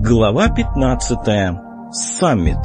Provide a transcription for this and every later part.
Глава 15. Саммит.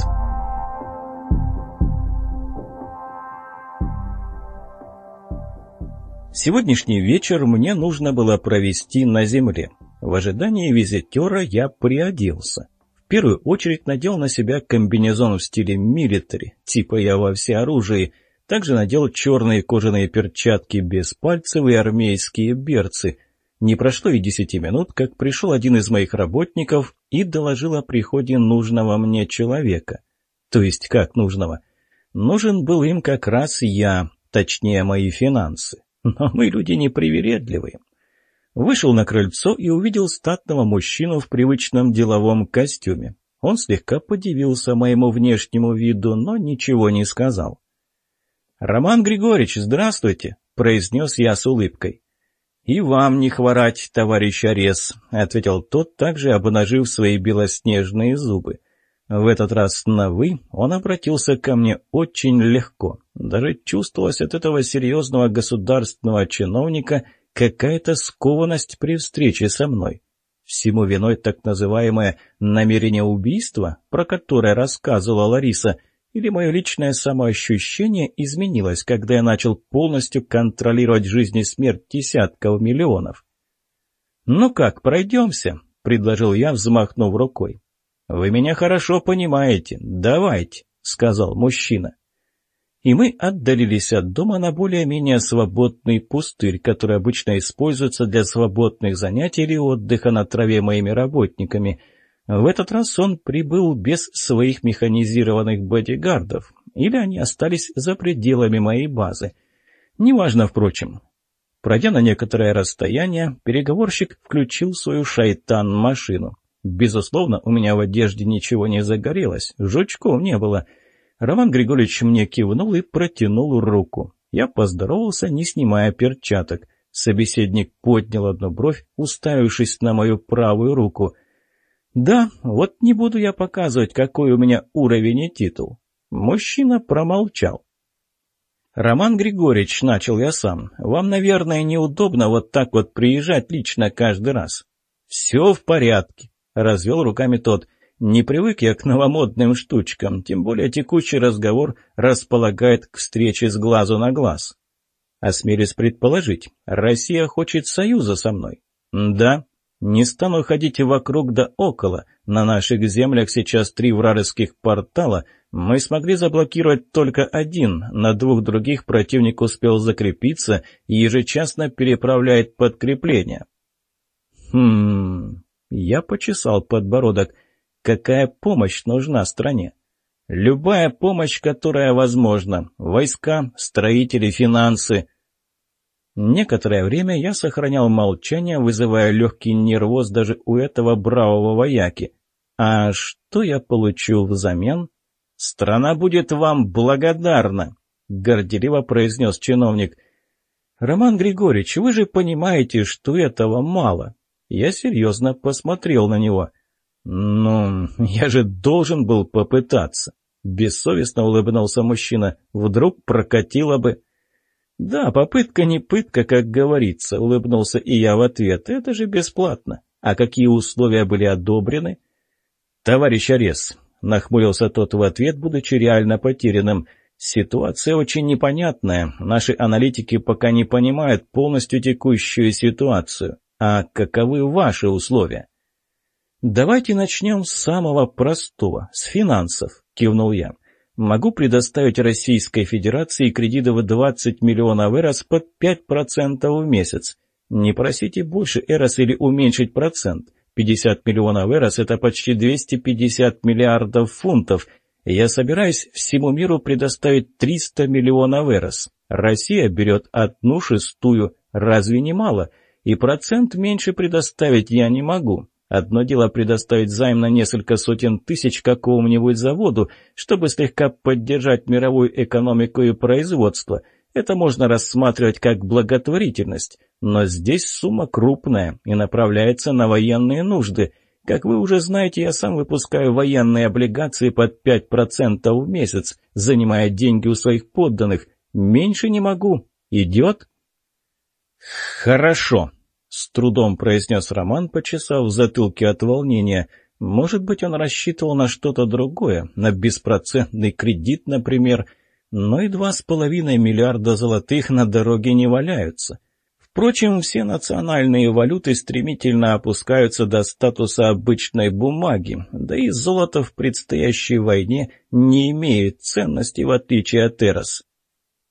Сегодняшний вечер мне нужно было провести на земле. В ожидании визитера я приоделся. В первую очередь надел на себя комбинезон в стиле милитари, типа я во всеоружии. Также надел черные кожаные перчатки без пальцев и армейские берцы – не прошло и десяти минут, как пришел один из моих работников и доложил о приходе нужного мне человека. То есть как нужного? Нужен был им как раз я, точнее мои финансы. Но мы люди непривередливые. Вышел на крыльцо и увидел статного мужчину в привычном деловом костюме. Он слегка подивился моему внешнему виду, но ничего не сказал. «Роман Григорьевич, здравствуйте!» — произнес я с улыбкой. «И вам не хворать, товарищ Арес», — ответил тот, также обнажив свои белоснежные зубы. В этот раз на «вы» он обратился ко мне очень легко. Даже чувствовалась от этого серьезного государственного чиновника какая-то скованность при встрече со мной. Всему виной так называемое «намерение убийства», про которое рассказывала Лариса — или мое личное самоощущение изменилось, когда я начал полностью контролировать жизнь и смерть десятков миллионов? «Ну как, пройдемся?» — предложил я, взмахнув рукой. «Вы меня хорошо понимаете. Давайте», — сказал мужчина. И мы отдалились от дома на более-менее свободный пустырь, который обычно используется для свободных занятий или отдыха на траве моими работниками — в этот раз он прибыл без своих механизированных бодигардов, или они остались за пределами моей базы. Неважно, впрочем. Пройдя на некоторое расстояние, переговорщик включил свою шайтан-машину. Безусловно, у меня в одежде ничего не загорелось, жучков не было. Роман Григорьевич мне кивнул и протянул руку. Я поздоровался, не снимая перчаток. Собеседник поднял одну бровь, уставившись на мою правую руку — «Да, вот не буду я показывать, какой у меня уровень и титул». Мужчина промолчал. «Роман Григорьевич, — начал я сам, — вам, наверное, неудобно вот так вот приезжать лично каждый раз». «Все в порядке», — развел руками тот. «Не привык я к новомодным штучкам, тем более текущий разговор располагает к встрече с глазу на глаз». Осмелюсь предположить, Россия хочет союза со мной. «Да», не стану ходить вокруг да около. На наших землях сейчас три вражеских портала. Мы смогли заблокировать только один. На двух других противник успел закрепиться и ежечасно переправляет подкрепление. Хм... Я почесал подбородок. Какая помощь нужна стране? Любая помощь, которая возможна. Войска, строители, финансы. Некоторое время я сохранял молчание, вызывая легкий нервоз даже у этого бравого вояки. А что я получу взамен? «Страна будет вам благодарна», — горделиво произнес чиновник. «Роман Григорьевич, вы же понимаете, что этого мало». Я серьезно посмотрел на него. «Ну, я же должен был попытаться», — бессовестно улыбнулся мужчина. «Вдруг прокатило бы...» «Да, попытка не пытка, как говорится», — улыбнулся и я в ответ. «Это же бесплатно. А какие условия были одобрены?» «Товарищ Арес», — нахмурился тот в ответ, будучи реально потерянным. «Ситуация очень непонятная. Наши аналитики пока не понимают полностью текущую ситуацию. А каковы ваши условия?» «Давайте начнем с самого простого, с финансов», — кивнул я. Могу предоставить Российской Федерации кредиты в 20 миллионов эрос под 5% в месяц. Не просите больше эрос или уменьшить процент. 50 миллионов эрос – это почти 250 миллиардов фунтов. Я собираюсь всему миру предоставить 300 миллионов эрос. Россия берет одну шестую. Разве не мало? И процент меньше предоставить я не могу. Одно дело предоставить займ на несколько сотен тысяч какому-нибудь заводу, чтобы слегка поддержать мировую экономику и производство. Это можно рассматривать как благотворительность. Но здесь сумма крупная и направляется на военные нужды. Как вы уже знаете, я сам выпускаю военные облигации под 5% в месяц, занимая деньги у своих подданных. Меньше не могу. Идет? Хорошо. С трудом произнес Роман, почесав в затылке от волнения. Может быть, он рассчитывал на что-то другое, на беспроцентный кредит, например, но и два с половиной миллиарда золотых на дороге не валяются. Впрочем, все национальные валюты стремительно опускаются до статуса обычной бумаги, да и золото в предстоящей войне не имеет ценности, в отличие от Эрос.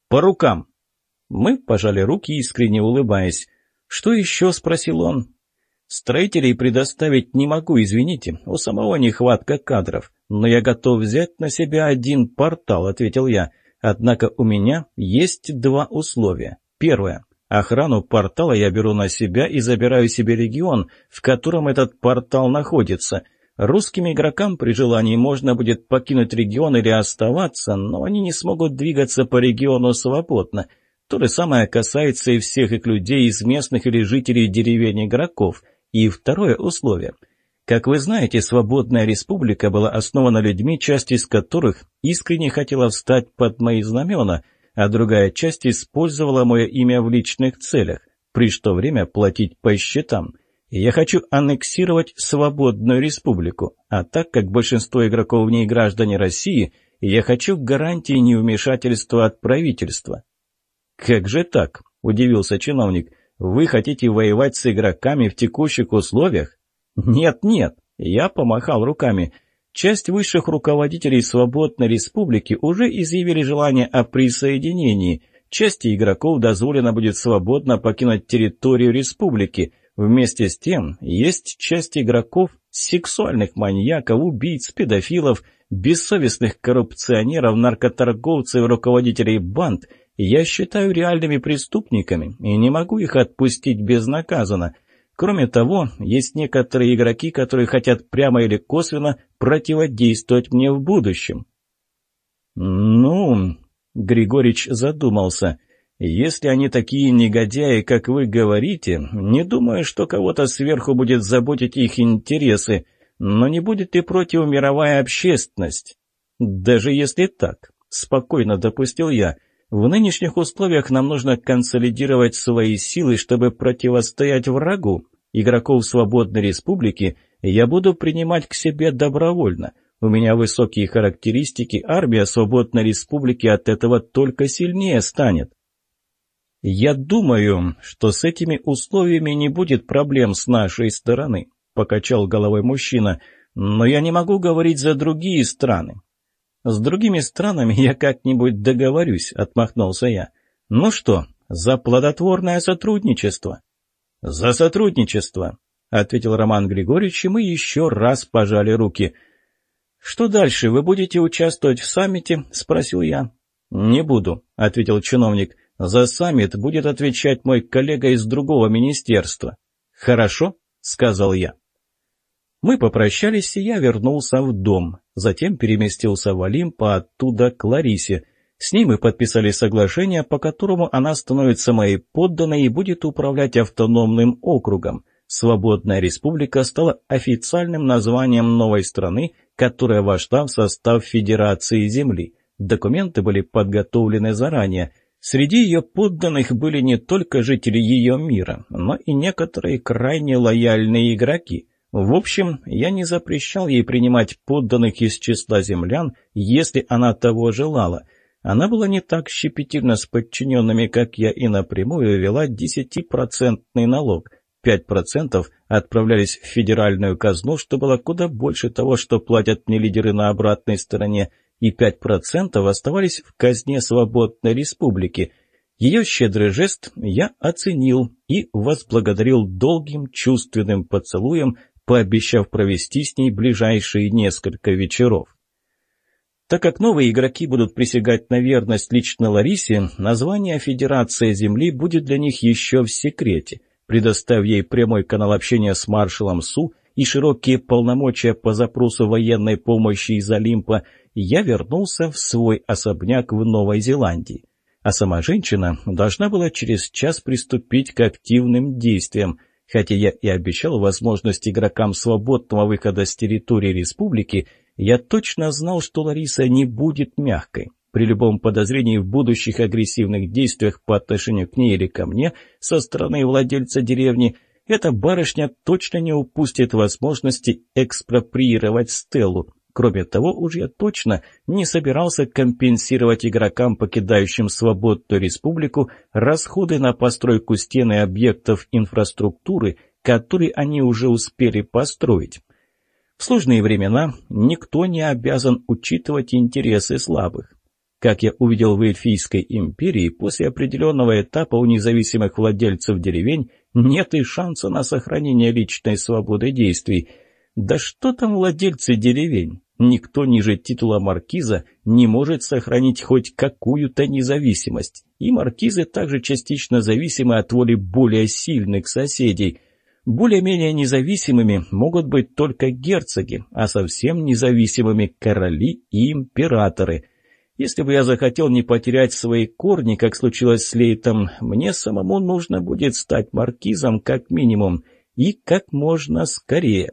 «По рукам!» Мы пожали руки, искренне улыбаясь. «Что еще?» — спросил он. «Строителей предоставить не могу, извините. У самого нехватка кадров. Но я готов взять на себя один портал», — ответил я. «Однако у меня есть два условия. Первое. Охрану портала я беру на себя и забираю себе регион, в котором этот портал находится. Русским игрокам при желании можно будет покинуть регион или оставаться, но они не смогут двигаться по региону свободно». То же самое касается и всех их людей из местных или жителей деревень игроков. И второе условие. Как вы знаете, свободная республика была основана людьми, часть из которых искренне хотела встать под мои знамена, а другая часть использовала мое имя в личных целях, при что время платить по счетам. я хочу аннексировать свободную республику, а так как большинство игроков в ней граждане России, я хочу гарантии невмешательства от правительства. «Как же так?» – удивился чиновник – вы хотите воевать с игроками в текущих условиях? Нет, нет, я помахал руками. Часть высших руководителей Свободной Республики уже изъявили желание о присоединении. Части игроков дозволено будет свободно покинуть территорию республики. Вместе с тем, есть часть игроков, сексуальных маньяков, убийц, педофилов, бессовестных коррупционеров, наркоторговцев, руководителей банд – я считаю реальными преступниками и не могу их отпустить безнаказанно. Кроме того, есть некоторые игроки, которые хотят прямо или косвенно противодействовать мне в будущем. «Ну...» — Григорич задумался. «Если они такие негодяи, как вы говорите, не думаю, что кого-то сверху будет заботить их интересы, но не будет ли против мировая общественность?» «Даже если так», — спокойно допустил я, — в нынешних условиях нам нужно консолидировать свои силы, чтобы противостоять врагу. Игроков Свободной Республики я буду принимать к себе добровольно. У меня высокие характеристики, армия Свободной Республики от этого только сильнее станет. «Я думаю, что с этими условиями не будет проблем с нашей стороны», — покачал головой мужчина. «Но я не могу говорить за другие страны. «С другими странами я как-нибудь договорюсь», — отмахнулся я. «Ну что, за плодотворное сотрудничество?» «За сотрудничество», — ответил Роман Григорьевич, и мы еще раз пожали руки. «Что дальше? Вы будете участвовать в саммите?» — спросил я. «Не буду», — ответил чиновник. «За саммит будет отвечать мой коллега из другого министерства». «Хорошо», — сказал я. Мы попрощались, и я вернулся в дом. Затем переместился в Олимп, а оттуда к Ларисе. С ней мы подписали соглашение, по которому она становится моей подданной и будет управлять автономным округом. Свободная республика стала официальным названием новой страны, которая вошла в состав Федерации Земли. Документы были подготовлены заранее. Среди ее подданных были не только жители ее мира, но и некоторые крайне лояльные игроки – в общем, я не запрещал ей принимать подданных из числа землян, если она того желала. Она была не так щепетильна с подчиненными, как я, и напрямую вела десятипроцентный налог. Пять процентов отправлялись в федеральную казну, что было куда больше того, что платят мне лидеры на обратной стороне, и пять процентов оставались в казне свободной республики. Ее щедрый жест я оценил и возблагодарил долгим чувственным поцелуем, пообещав провести с ней ближайшие несколько вечеров. Так как новые игроки будут присягать на верность лично Ларисе, название Федерация Земли будет для них еще в секрете. Предоставив ей прямой канал общения с маршалом Су и широкие полномочия по запросу военной помощи из Олимпа, я вернулся в свой особняк в Новой Зеландии. А сама женщина должна была через час приступить к активным действиям – Хотя я и обещал возможность игрокам свободного выхода с территории республики, я точно знал, что Лариса не будет мягкой. При любом подозрении в будущих агрессивных действиях по отношению к ней или ко мне со стороны владельца деревни, Эта барышня точно не упустит возможности экспроприировать Стеллу. Кроме того, уж я точно не собирался компенсировать игрокам, покидающим свободную республику, расходы на постройку стены объектов инфраструктуры, которые они уже успели построить. В сложные времена никто не обязан учитывать интересы слабых. Как я увидел в Эльфийской империи, после определенного этапа у независимых владельцев деревень нет и шанса на сохранение личной свободы действий. Да что там владельцы деревень? Никто ниже титула маркиза не может сохранить хоть какую-то независимость. И маркизы также частично зависимы от воли более сильных соседей – более-менее независимыми могут быть только герцоги, а совсем независимыми короли и императоры. Если бы я захотел не потерять свои корни, как случилось с Лейтом, мне самому нужно будет стать маркизом как минимум, и как можно скорее.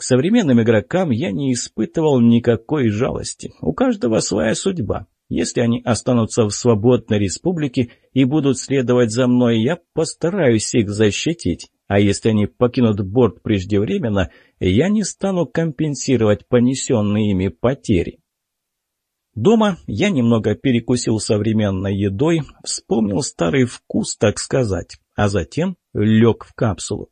К современным игрокам я не испытывал никакой жалости. У каждого своя судьба. Если они останутся в свободной республике и будут следовать за мной, я постараюсь их защитить. А если они покинут борт преждевременно, я не стану компенсировать понесенные ими потери. Дома я немного перекусил современной едой, вспомнил старый вкус, так сказать, а затем лег в капсулу.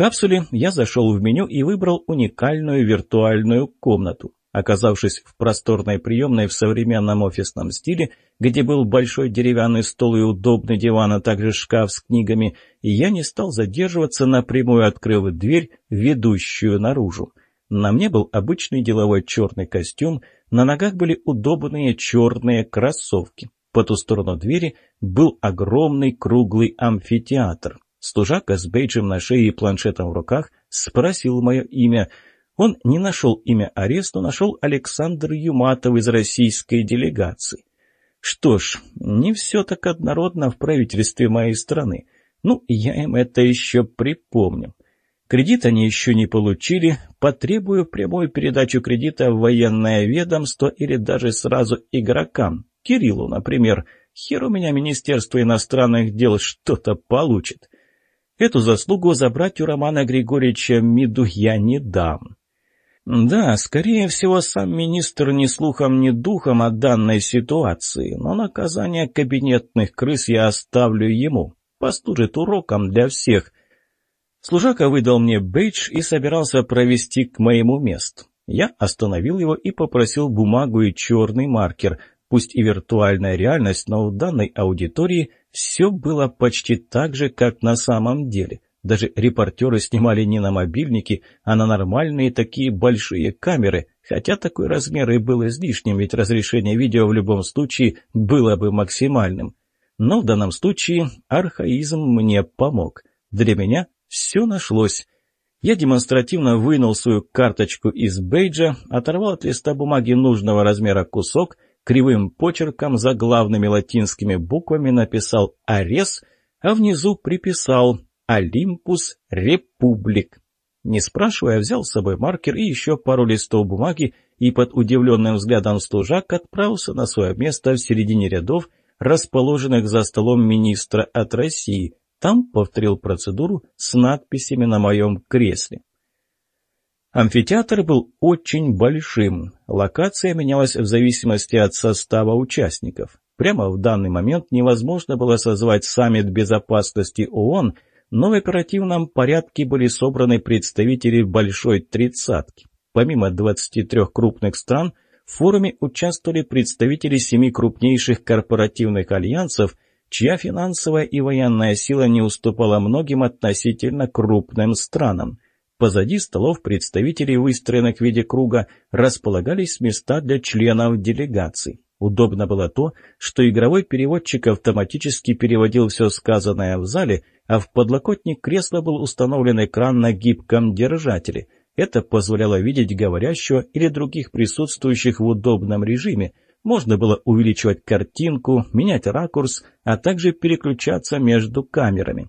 Капсуле я зашел в меню и выбрал уникальную виртуальную комнату. Оказавшись в просторной приемной в современном офисном стиле, где был большой деревянный стол и удобный диван, а также шкаф с книгами, я не стал задерживаться, напрямую открыв дверь, ведущую наружу. На мне был обычный деловой черный костюм, на ногах были удобные черные кроссовки. По ту сторону двери был огромный круглый амфитеатр. Служака с бейджем на шее и планшетом в руках спросил мое имя — он не нашел имя аресту, нашел Александр Юматов из российской делегации. Что ж, не все так однородно в правительстве моей страны. Ну, я им это еще припомню. Кредит они еще не получили. Потребую прямую передачу кредита в военное ведомство или даже сразу игрокам. Кириллу, например. Хер у меня Министерство иностранных дел что-то получит. Эту заслугу забрать у Романа Григорьевича Миду я не дам. Да, скорее всего, сам министр ни слухом, ни духом о данной ситуации, но наказание кабинетных крыс я оставлю ему. Послужит уроком для всех. Служака выдал мне бейдж и собирался провести к моему месту. Я остановил его и попросил бумагу и черный маркер. Пусть и виртуальная реальность, но в данной аудитории все было почти так же, как на самом деле — даже репортеры снимали не на мобильники, а на нормальные такие большие камеры, хотя такой размер и был излишним, ведь разрешение видео в любом случае было бы максимальным. Но в данном случае архаизм мне помог. Для меня все нашлось. Я демонстративно вынул свою карточку из бейджа, оторвал от листа бумаги нужного размера кусок, кривым почерком за главными латинскими буквами написал «Арес», а внизу приписал Олимпус Републик. Не спрашивая, взял с собой маркер и еще пару листов бумаги и под удивленным взглядом служак отправился на свое место в середине рядов, расположенных за столом министра от России. Там повторил процедуру с надписями на моем кресле. Амфитеатр был очень большим. Локация менялась в зависимости от состава участников. Прямо в данный момент невозможно было созвать саммит безопасности ООН – но в оперативном порядке были собраны представители «Большой тридцатки». Помимо 23 крупных стран, в форуме участвовали представители семи крупнейших корпоративных альянсов, чья финансовая и военная сила не уступала многим относительно крупным странам. Позади столов представителей, выстроенных в виде круга, располагались места для членов делегаций. Удобно было то, что игровой переводчик автоматически переводил все сказанное в зале, а в подлокотник кресла был установлен экран на гибком держателе. Это позволяло видеть говорящего или других присутствующих в удобном режиме. Можно было увеличивать картинку, менять ракурс, а также переключаться между камерами,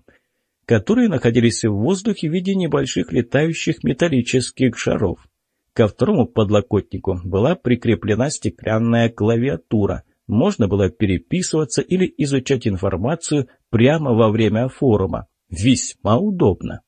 которые находились в воздухе в виде небольших летающих металлических шаров. Ко второму подлокотнику была прикреплена стеклянная клавиатура. Можно было переписываться или изучать информацию прямо во время форума. Весьма удобно.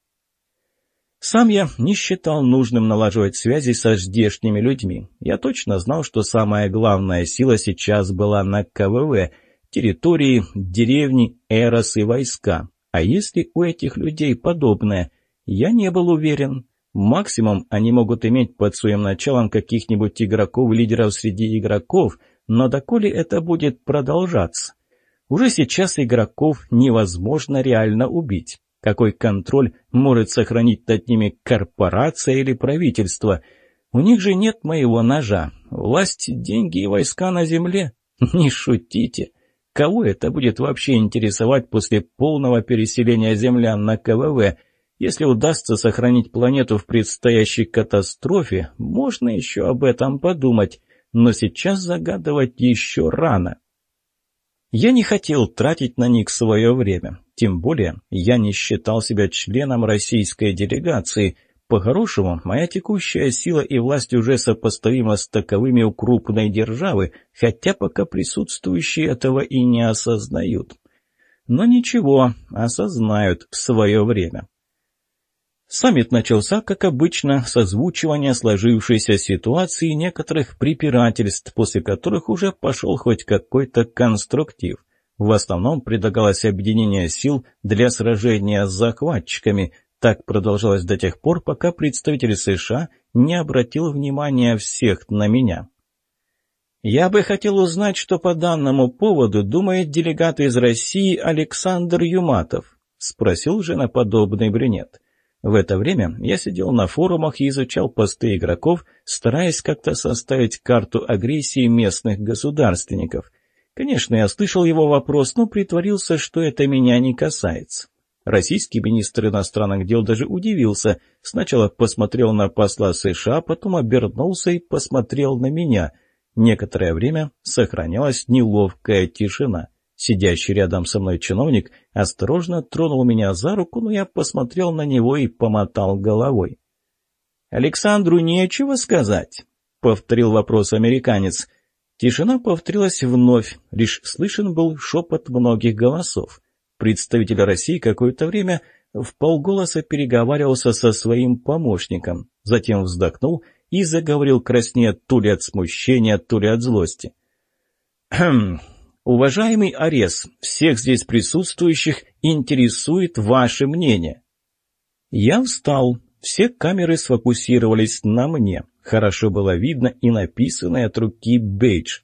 Сам я не считал нужным налаживать связи со здешними людьми. Я точно знал, что самая главная сила сейчас была на КВВ, территории, деревни, эрос и войска. А если у этих людей подобное? Я не был уверен. Максимум они могут иметь под своим началом каких-нибудь игроков-лидеров среди игроков, но доколе это будет продолжаться? Уже сейчас игроков невозможно реально убить. Какой контроль может сохранить над ними корпорация или правительство? У них же нет моего ножа. Власть, деньги и войска на земле. Не шутите. Кого это будет вообще интересовать после полного переселения землян на КВВ? Если удастся сохранить планету в предстоящей катастрофе, можно еще об этом подумать. Но сейчас загадывать еще рано. Я не хотел тратить на них свое время. Тем более, я не считал себя членом российской делегации. По-хорошему, моя текущая сила и власть уже сопоставима с таковыми у крупной державы, хотя пока присутствующие этого и не осознают. Но ничего, осознают в свое время. Саммит начался, как обычно, с озвучивания сложившейся ситуации некоторых препирательств, после которых уже пошел хоть какой-то конструктив. В основном предлагалось объединение сил для сражения с захватчиками. Так продолжалось до тех пор, пока представитель США не обратил внимания всех на меня. «Я бы хотел узнать, что по данному поводу думает делегат из России Александр Юматов», — спросил женоподобный брюнет. В это время я сидел на форумах и изучал посты игроков, стараясь как-то составить карту агрессии местных государственников. Конечно, я слышал его вопрос, но притворился, что это меня не касается. Российский министр иностранных дел даже удивился. Сначала посмотрел на посла США, потом обернулся и посмотрел на меня. Некоторое время сохранялась неловкая тишина. Сидящий рядом со мной чиновник осторожно тронул меня за руку, но я посмотрел на него и помотал головой. «Александру нечего сказать», — повторил вопрос американец. Тишина повторилась вновь, лишь слышен был шепот многих голосов. Представитель России какое-то время в полголоса переговаривался со своим помощником, затем вздохнул и заговорил краснее то ли от смущения, то ли от злости. «Хм, уважаемый Арес, всех здесь присутствующих интересует ваше мнение». Я встал, все камеры сфокусировались на мне. Хорошо было видно и написанное от руки бейдж.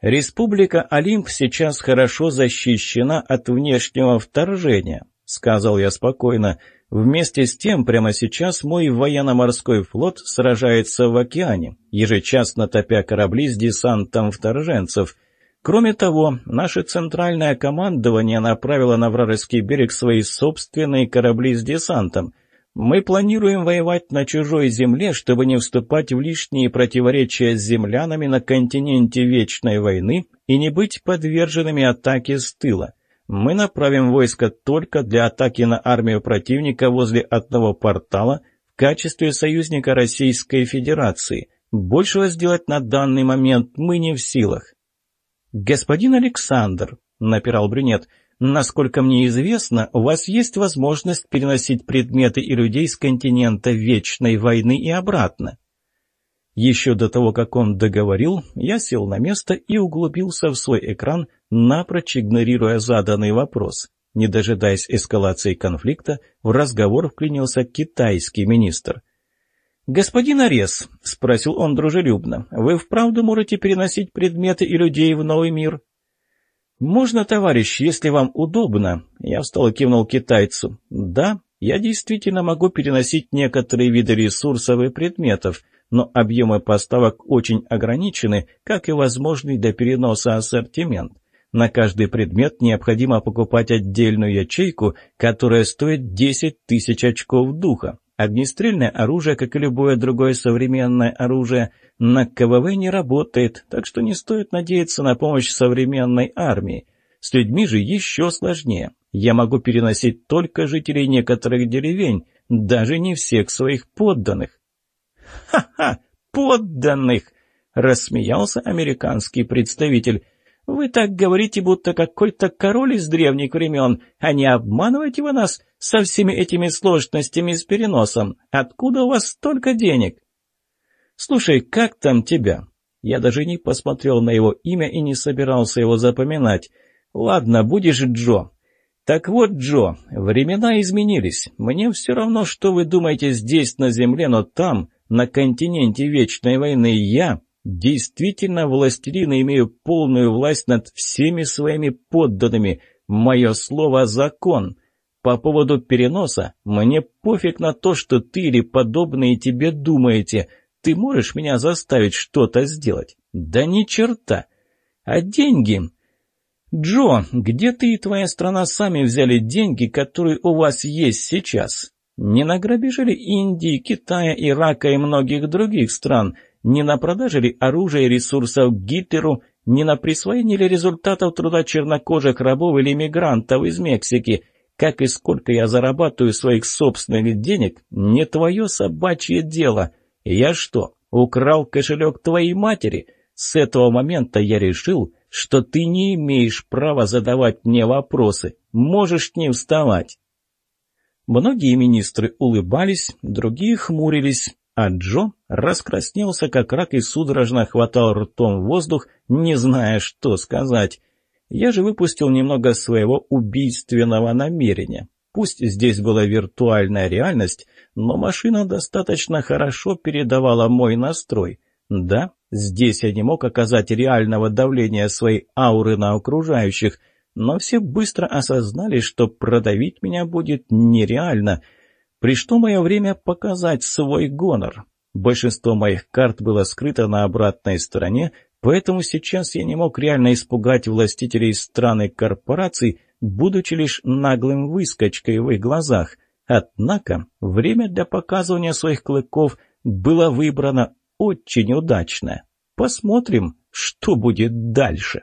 «Республика Олимп сейчас хорошо защищена от внешнего вторжения», — сказал я спокойно. «Вместе с тем, прямо сейчас мой военно-морской флот сражается в океане, ежечасно топя корабли с десантом вторженцев». Кроме того, наше центральное командование направило на вражеский берег свои собственные корабли с десантом — мы планируем воевать на чужой земле, чтобы не вступать в лишние противоречия с землянами на континенте Вечной войны и не быть подверженными атаке с тыла. Мы направим войско только для атаки на армию противника возле одного портала в качестве союзника Российской Федерации. Большего сделать на данный момент мы не в силах. «Господин Александр», — напирал брюнет, — Насколько мне известно, у вас есть возможность переносить предметы и людей с континента Вечной войны и обратно. Еще до того, как он договорил, я сел на место и углубился в свой экран, напрочь игнорируя заданный вопрос. Не дожидаясь эскалации конфликта, в разговор вклинился китайский министр. «Господин Арес», — спросил он дружелюбно, — «вы вправду можете переносить предметы и людей в новый мир?» «Можно, товарищ, если вам удобно», — я встал и кивнул китайцу. «Да, я действительно могу переносить некоторые виды ресурсов и предметов, но объемы поставок очень ограничены, как и возможный для переноса ассортимент. На каждый предмет необходимо покупать отдельную ячейку, которая стоит 10 тысяч очков духа. Огнестрельное оружие, как и любое другое современное оружие, на КВВ не работает, так что не стоит надеяться на помощь современной армии. С людьми же еще сложнее. Я могу переносить только жителей некоторых деревень, даже не всех своих подданных. «Ха-ха! Подданных!» — рассмеялся американский представитель. «Вы так говорите, будто какой-то король из древних времен, а не обманывайте вы нас. Со всеми этими сложностями с переносом. Откуда у вас столько денег?» «Слушай, как там тебя?» Я даже не посмотрел на его имя и не собирался его запоминать. «Ладно, будешь Джо». «Так вот, Джо, времена изменились. Мне все равно, что вы думаете здесь, на Земле, но там, на континенте Вечной войны, я действительно властелин и имею полную власть над всеми своими подданными. Мое слово – закон. По поводу переноса, мне пофиг на то, что ты или подобные тебе думаете. Ты можешь меня заставить что-то сделать? Да ни черта. А деньги? Джо, где ты и твоя страна сами взяли деньги, которые у вас есть сейчас? Не на грабеже ли Индии, Китая, Ирака и многих других стран? Не на продаже ли оружия и ресурсов Гитлеру? Не на присвоении ли результатов труда чернокожих рабов или мигрантов из Мексики? Как и сколько я зарабатываю своих собственных денег, не твое собачье дело. Я что, украл кошелек твоей матери? С этого момента я решил, что ты не имеешь права задавать мне вопросы. Можешь не вставать. Многие министры улыбались, другие хмурились, а Джо раскраснелся, как рак, и судорожно хватал ртом воздух, не зная, что сказать. Я же выпустил немного своего убийственного намерения. Пусть здесь была виртуальная реальность, но машина достаточно хорошо передавала мой настрой. Да, здесь я не мог оказать реального давления своей ауры на окружающих, но все быстро осознали, что продавить меня будет нереально. Пришло мое время показать свой гонор. Большинство моих карт было скрыто на обратной стороне, поэтому сейчас я не мог реально испугать властителей стран и корпораций, будучи лишь наглым выскочкой в их глазах — Однако время для показывания своих клыков было выбрано очень удачно. Посмотрим, что будет дальше.